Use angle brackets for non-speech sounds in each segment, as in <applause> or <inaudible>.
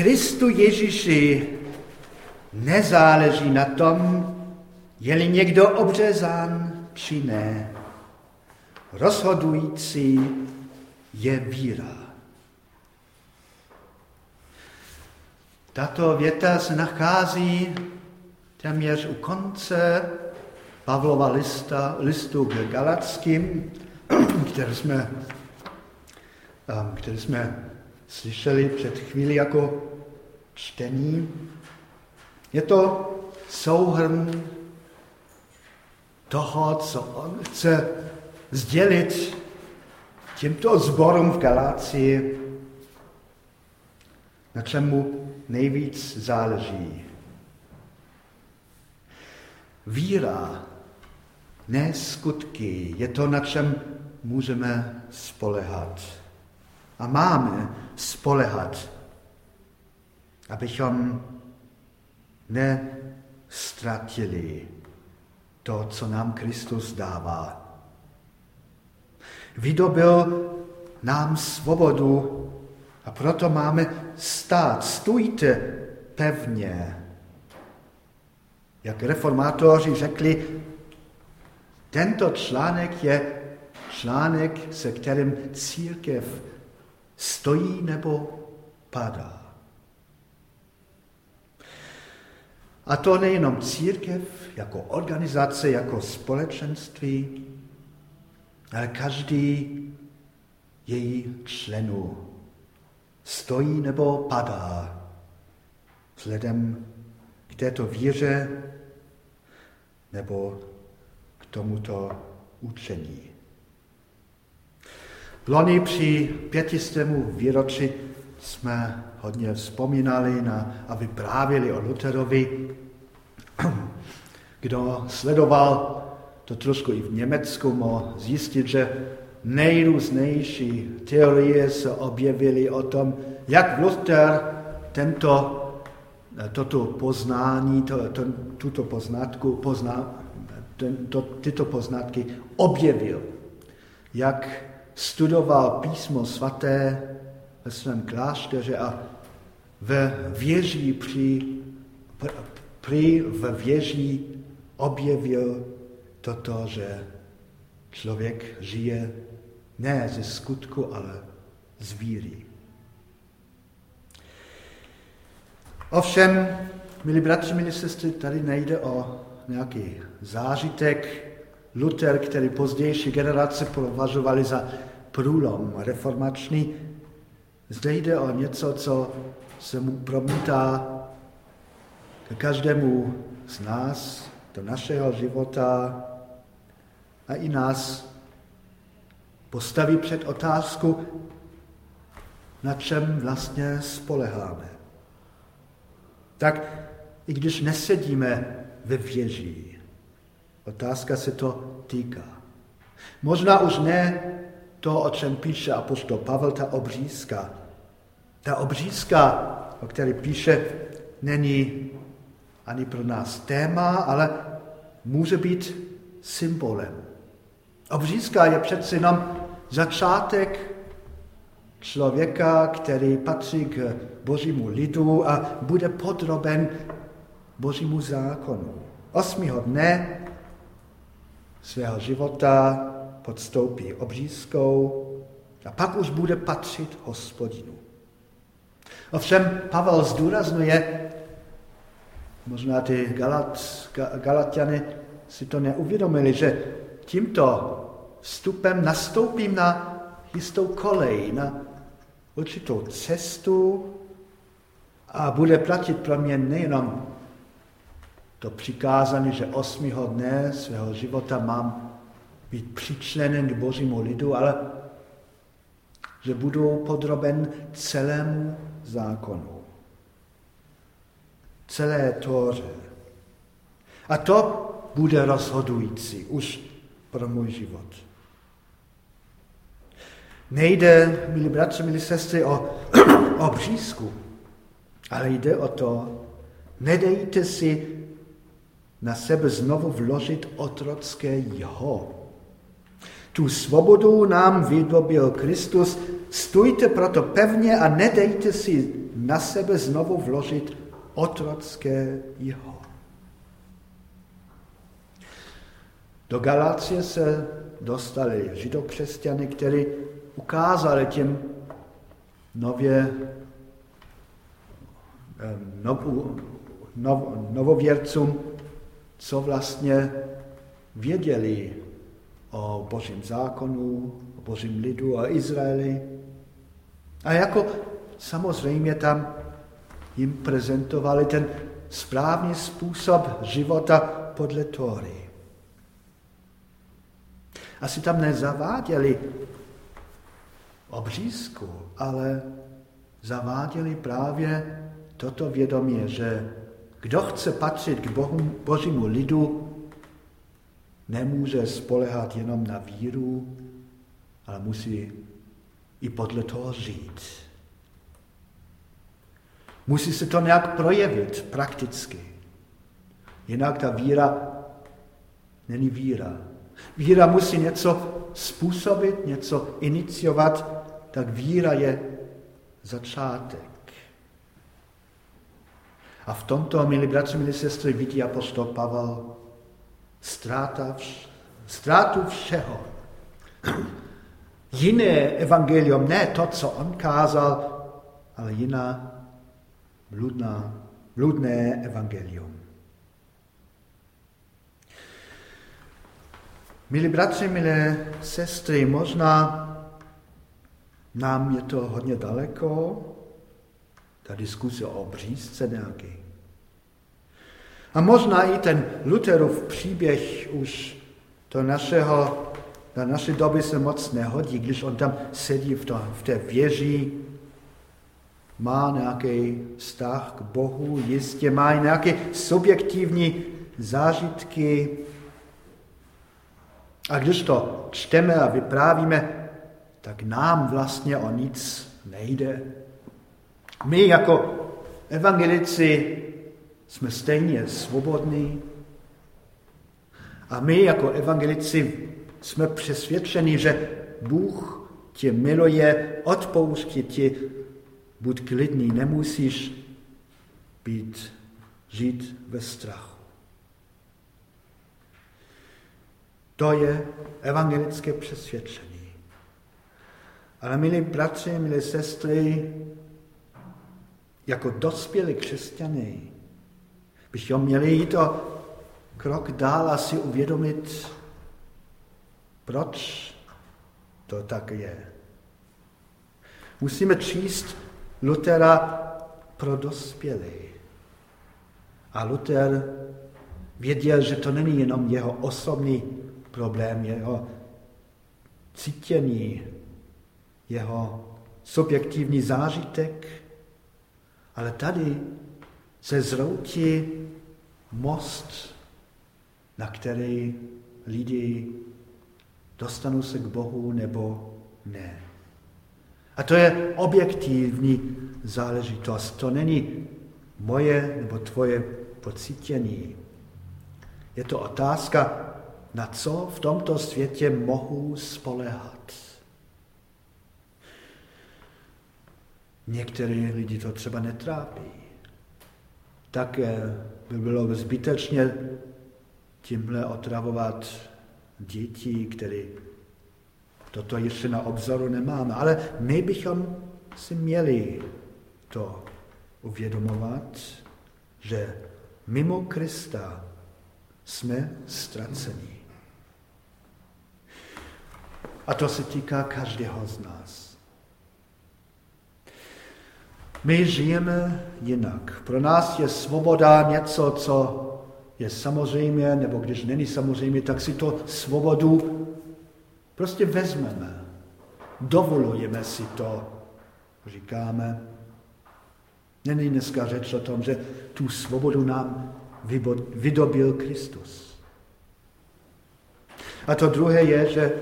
Kristu Ježíši nezáleží na tom, je-li někdo obřezán či ne. Rozhodující je víra. Tato věta se nachází téměř u konce Pavlova lista, listu k Galackým, který jsme, um, který jsme slyšeli před chvíli jako čtení. Je to souhrn toho, co on chce sdělit těmto zborům v Galácii, na čem mu nejvíc záleží. Víra, ne skutky, je to, na čem můžeme spolehat. A máme spolehat, abychom nestratili to, co nám Kristus dává. Vydobil nám svobodu a proto máme stát. Stůjte pevně. Jak reformátoři řekli, tento článek je článek, se kterým církev stojí nebo padá. A to nejenom církev jako organizace, jako společenství, ale každý její členů stojí nebo padá vzhledem k této víře nebo k tomuto učení. Loni při pětistému výročí jsme hodně vzpomínali na, a vyprávili o Lutherovi. <clears throat> Kdo sledoval to trošku i v Německu, mohl zjistit, že nejrůznější teorie se objevily o tom, jak Luther tento, toto poznání, to, to, tuto poznatku, pozná, tento, tyto poznatky objevil. Jak studoval písmo svaté ve svém klášteře a ve věží při, při v věží objevil toto, že člověk žije ne ze skutku, ale z víry. Ovšem, milí bratři, milí sestry, tady nejde o nějaký zážitek. Luther, který pozdější generace považovali za průlom reformační, zde jde o něco, co se mu promítá ke každému z nás, do našeho života a i nás postaví před otázku, na čem vlastně spoleháme. Tak i když nesedíme ve věží, otázka se to týká. Možná už ne to, o čem píše apostol Pavel, ta obřízka. Ta obřízka, o které píše, není ani pro nás téma, ale může být symbolem. Obřízka je přece jenom začátek člověka, který patří k božímu lidu a bude podroben božímu zákonu. Osmího dne svého života podstoupí obřízkou a pak už bude patřit hospodinu. Ovšem Pavel zdůraznuje, možná ty Galat, Galatiany si to neuvědomili, že tímto vstupem nastoupím na jistou kolej, na určitou cestu a bude platit pro mě nejenom to přikázání, že osmého dne svého života mám být přičlenen k božímu lidu, ale že budu podroben celému zákonu. Celé tóře. A to bude rozhodující už pro můj život. Nejde, milí bratři, milí sestry, o, <clears throat> o břízku, ale jde o to, nedejte si na sebe znovu vložit otrocké jeho. Tu svobodu nám vydobil Kristus, stůjte proto pevně a nedejte si na sebe znovu vložit otrocké jeho. Do Galácie se dostali židokřesťany, kteří ukázali těm nově nov, nov, novověrcům, co vlastně věděli o božím zákonu, o božím lidu, o Izraeli. A jako samozřejmě tam jim prezentovali ten správný způsob života podle Tóry. Asi tam nezaváděli obřízku, ale zaváděli právě toto vědomí, že kdo chce patřit k Bohu, božímu lidu, nemůže spolehat jenom na víru, ale musí i podle toho žít. Musí se to nějak projevit prakticky. Jinak ta víra není víra. Víra musí něco způsobit, něco iniciovat, tak víra je začátek. A v tomto, milí bratři, milí sestry, vidí apostol Pavel ztráta, ztrátu všeho. Jiné evangelium, ne to, co on kázal, ale jiná bludná, bludné evangelium. Milí bratři, milé sestry, možná nám je to hodně daleko, ta diskuse o obřízce nějaký. A možná i ten Lutherův příběh už do našeho, do naší doby se moc nehodí, když on tam sedí v, to, v té věži, má nějaký vztah k Bohu, jistě má nějaké subjektivní zážitky. A když to čteme a vyprávíme, tak nám vlastně o nic nejde. My jako evangelici jsme stejně svobodní a my jako evangelici jsme přesvědčeni, že Bůh tě miluje, odpouští ti, buď klidný, nemusíš být, žít ve strachu. To je evangelické přesvědčení. Ale milí bratři, milí sestry, jako dospělí křesťané bychom měli jít o krok dál a si uvědomit, proč to tak je. Musíme číst Lutera pro dospělé. A Luther věděl, že to není jenom jeho osobní problém, jeho cítění, jeho subjektivní zážitek, ale tady se zroutí most, na který lidi dostanou se k Bohu nebo ne. A to je objektivní záležitost. To není moje nebo tvoje pocítění. Je to otázka, na co v tomto světě mohu spolehat. Některé lidi to třeba netrápí. Tak by bylo zbytečně tímhle otravovat děti, které toto ještě na obzoru nemáme. Ale my bychom si měli to uvědomovat, že mimo Krista jsme ztraceni. A to se týká každého z nás. My žijeme jinak. Pro nás je svoboda něco, co je samozřejmě, nebo když není samozřejmě, tak si to svobodu prostě vezmeme. Dovolujeme si to. Říkáme, není dneska řeč o tom, že tu svobodu nám vydobil Kristus. A to druhé je, že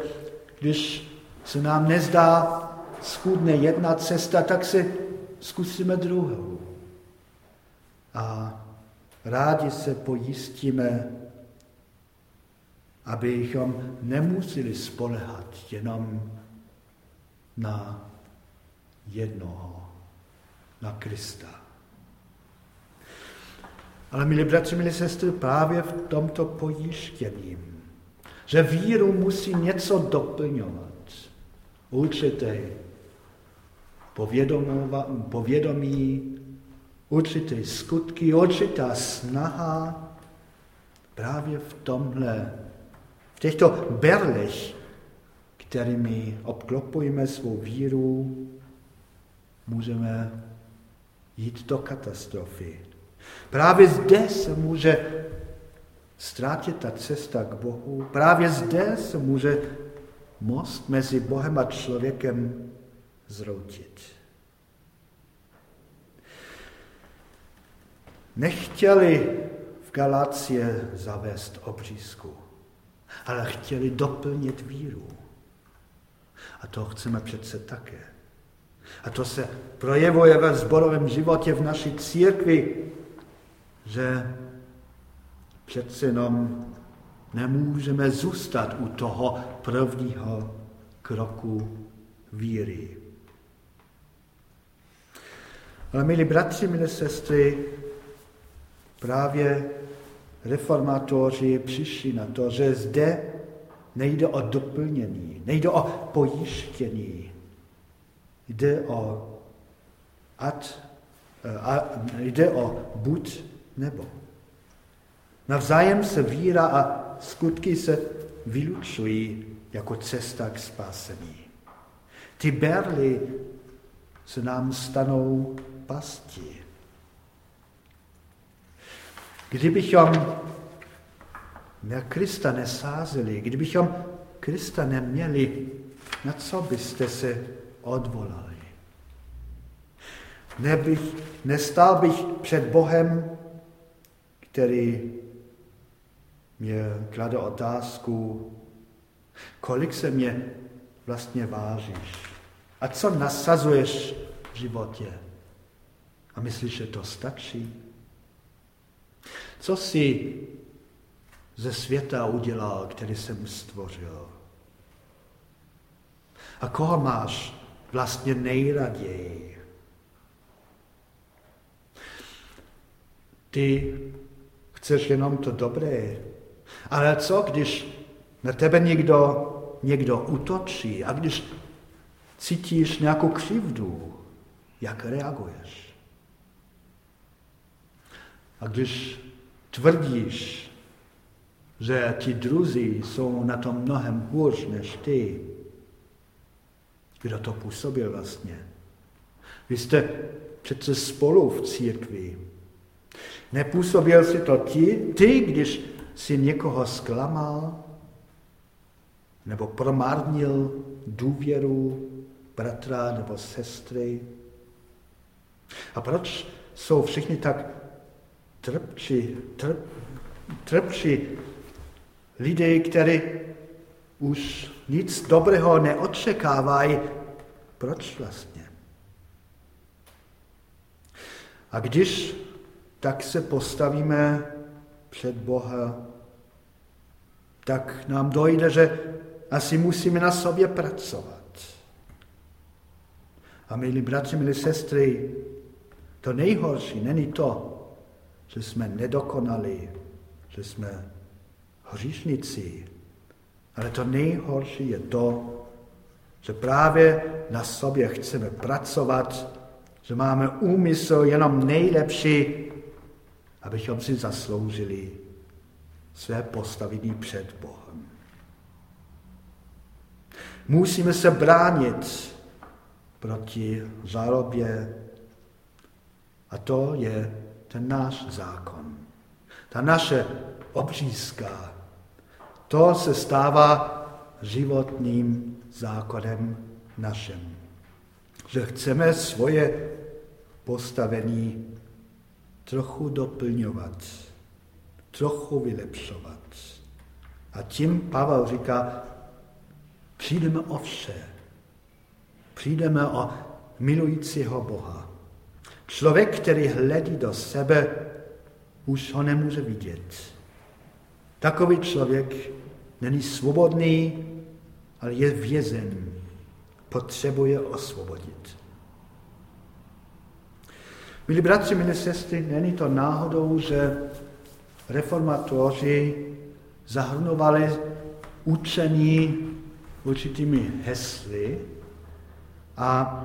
když se nám nezdá schůdne jedna cesta, tak si zkusíme druhou. A rádi se pojistíme, abychom nemuseli spolehat jenom na jednoho. na Krista. Ale milí bratři, milí sestry, právě v tomto pojištění, že víru musí něco doplňovat, určité povědomí, určité skutky, určitá snaha právě v tomhle, v těchto berlech, kterými obklopujeme svou víru, můžeme jít do katastrofy. Právě zde se může ztrátit ta cesta k Bohu. Právě zde se může most mezi Bohem a člověkem zroutit. Nechtěli v Galácie zavést obřízku, ale chtěli doplnit víru. A to chceme přece také. A to se projevuje ve zborovém životě v naší církvi, že přece jenom nemůžeme zůstat u toho prvního kroku víry. Ale milí bratři, milé sestry, právě reformátoři přišli na to, že zde nejde o doplnění, nejde o pojištění, jde o ad, a, jde o buď nebo. Navzájem se víra a skutky se vylučují jako cesta k spásení. Ty berly se nám stanou pasti. Kdybychom na Krista nesázeli, kdybychom Krista neměli, na co byste se odvolali? Nebych, nestál bych před Bohem, který mě klade otázku, kolik se mě vlastně vážíš a co nasazuješ v životě. A myslíš, že to stačí? Co jsi ze světa udělal, který jsem stvořil? A koho máš vlastně nejraději? Ty chceš jenom to dobré. Ale co, když na tebe někdo, někdo utočí a když cítíš nějakou křivdu, jak reaguješ? A když tvrdíš, že ti druzí jsou na tom mnohem hůř než ty, kdo to působil vlastně? Vy jste přece spolu v církvi. Nepůsobil si to ti, ty, když si někoho zklamal, nebo promarnil důvěru bratra nebo sestry. A proč jsou všichni tak trpči, trp, trpči lidé, kteří už nic dobrého neočekávají? Proč vlastně? A když tak se postavíme před Boha, tak nám dojde, že asi musíme na sobě pracovat. A milí bratři, milí sestry, to nejhorší není to, že jsme nedokonali, že jsme hříšnici, ale to nejhorší je to, že právě na sobě chceme pracovat, že máme úmysl jenom nejlepší abychom si zasloužili své postavení před Bohem. Musíme se bránit proti žalobě a to je ten náš zákon. Ta naše obřízka, to se stává životním zákonem našem. Že chceme svoje postavení trochu doplňovat, trochu vylepšovat. A tím Pavel říká, přijdeme o vše. Přijdeme o milujícího Boha. Člověk, který hledí do sebe, už ho nemůže vidět. Takový člověk není svobodný, ale je vězen. Potřebuje osvobodit. Milí bratři, milí sestry, není to náhodou, že reformatoři zahrnovali učení určitými hesly a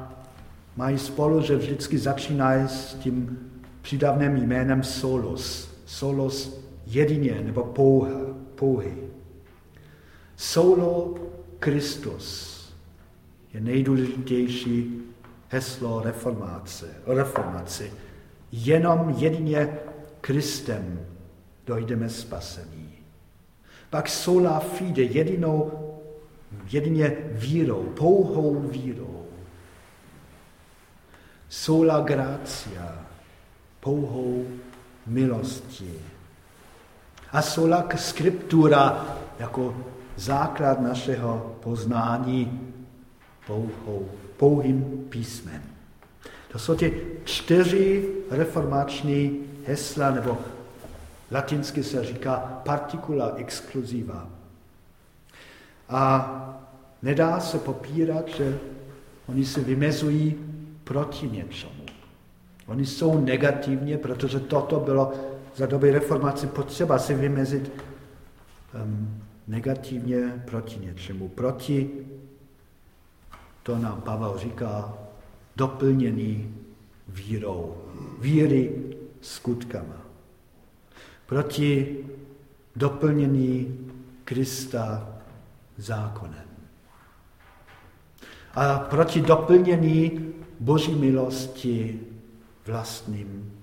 mají spolu, že vždycky začínají s tím přidavným jménem solos. Solos jedině nebo pouha, pouhy. Solo Kristus je nejdůležitější heslo reformace, reformaci. Jenom jedině Kristem dojdeme spasení. Pak sola fide, jedinou, jedině vírou, pouhou vírou. Sola gracia, pouhou milostí. A sola scriptura jako základ našeho poznání pouhou, pouhým písmem. To jsou ty čtyři reformační hesla, nebo latinsky se říká particula exclusiva. A nedá se popírat, že oni se vymezují proti něčemu. Oni jsou negativně, protože toto bylo za doby reformace potřeba si vymezit um, negativně proti něčemu. Proti, to nám Pavel říká, doplněný vírou. Víry skutkama. Proti doplnění Krista zákonem. A proti doplnění Boží milosti vlastním,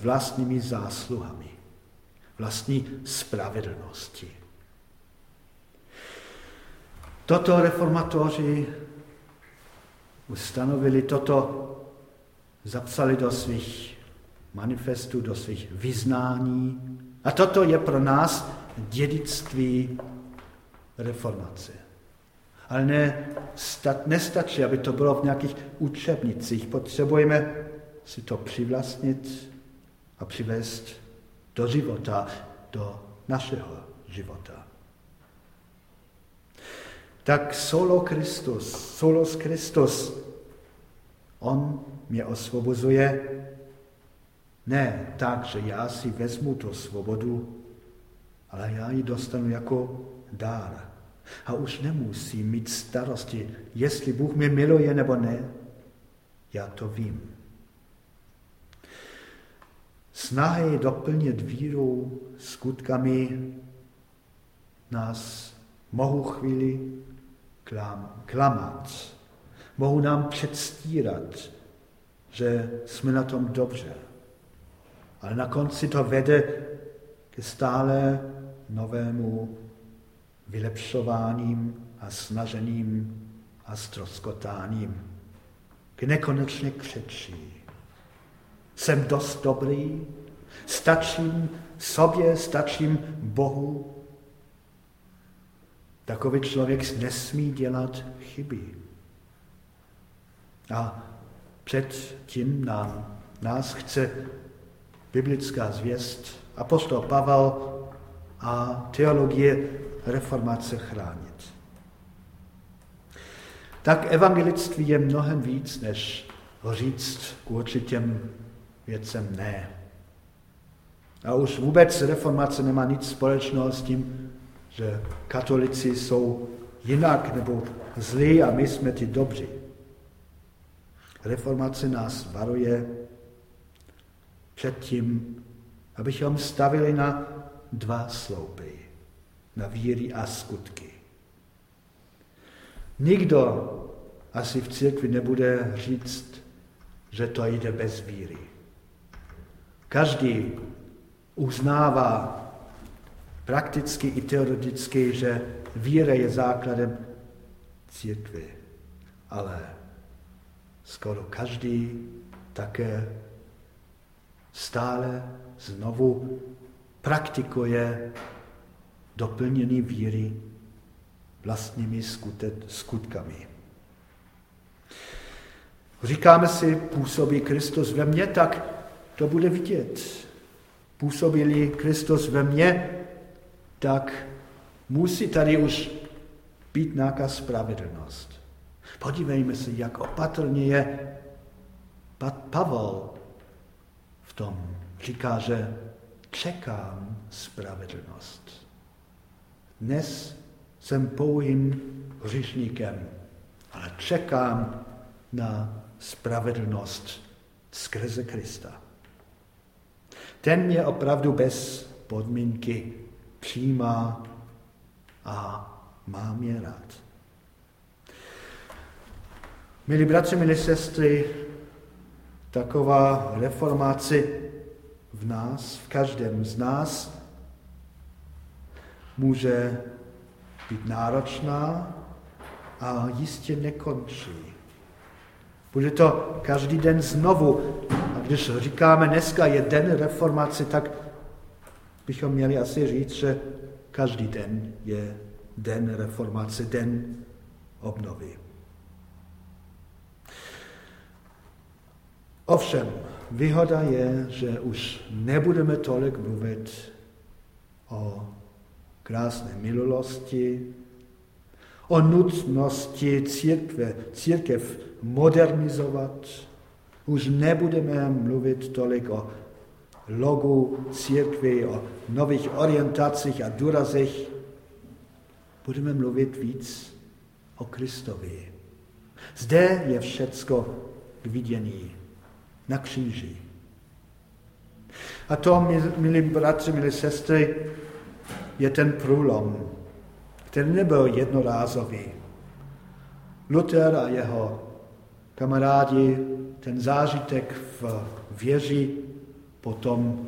vlastními zásluhami, vlastní spravedlnosti. Toto reformatoři ustanovili, toto zapsali do svých manifestů, do svých vyznání. A toto je pro nás dědictví reformace. Ale ne, stat, nestačí, aby to bylo v nějakých učebnicích. Potřebujeme si to přivlastnit a přivést do života, do našeho života. Tak solo Kristus, solos Kristus, on mě osvobozuje ne tak, že já si vezmu tu svobodu, ale já ji dostanu jako dár. A už nemusím mít starosti, jestli Bůh mě miluje nebo ne. Já to vím. Snahy doplnit víru skutkami nás mohou chvíli klam, klamat. Mohou nám předstírat, že jsme na tom dobře. Ale na konci to vede ke stále novému vylepšováním a snažením a stroskotáním. K nekonečně křečí. Jsem dost dobrý, stačím sobě, stačím Bohu. Takový člověk nesmí dělat chyby. A před tím nám, nás chce biblická zvěst, apostol Pavel a teologie reformace chránit. Tak evangelictví je mnohem víc, než říct k určitým věcem ne. A už vůbec reformace nemá nic společného s tím, že katolici jsou jinak nebo zlí a my jsme ti dobří. Reformace nás varuje před tím, abychom stavili na dva sloupy, na víry a skutky. Nikdo asi v církvi nebude říct, že to jde bez víry. Každý uznává prakticky i teoreticky, že víra je základem církve. Ale skoro každý také stále znovu praktikuje doplnění víry vlastními skutkami. Říkáme si, působí Kristus ve mně, tak to bude vidět. Působí Kristus ve mně, tak musí tady už být nějaká spravedlnost. Podívejme se, jak opatrně je Pavel v tom. Říká, že čekám spravedlnost. Dnes jsem pouhým hřišníkem, ale čekám na spravedlnost skrze Krista. Ten mě opravdu bez podmínky přijímá a má mě rád. Milí bratři, milí sestry, taková reformace v nás, v každém z nás, může být náročná a jistě nekončí. Bude to každý den znovu. A když říkáme, dneska je den reformace, tak bychom měli asi říct, že každý den je den reformace, den obnovy. Ovšem, výhoda je, že už nebudeme tolik mluvit o krásné minulosti, o nutnosti církve, církev modernizovat. Už nebudeme mluvit tolik o logu církvy, o nových orientacích a důrazech. Budeme mluvit víc o Kristovi. Zde je všecko k vidění na kříži. A to, milí bratři, milí sestry, je ten průlom, který nebyl jednorázový. Luther a jeho kamarádi ten zážitek v věži potom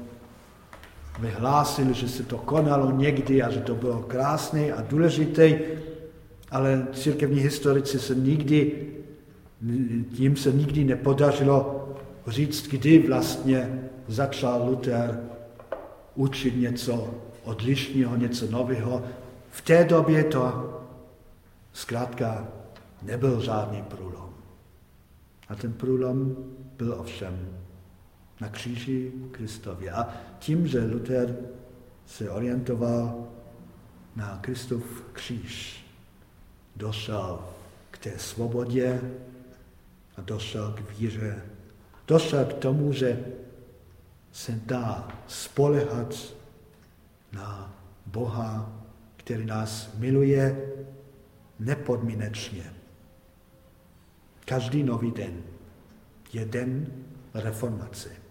vyhlásili, že se to konalo někdy a že to bylo krásné a důležité, ale církevní historici se nikdy, tím se nikdy nepodařilo říct, kdy vlastně začal Luther učit něco odlišného, něco nového. V té době to zkrátka nebyl žádný průlom. A ten průlom byl ovšem na kříži Kristově. A tím, že Luther se orientoval na Kristův kříž, došel k té svobodě a došel k víře. Došel k tomu, že se dá spolehat na Boha, který nás miluje nepodmínečně. Každý nový den je den reformace.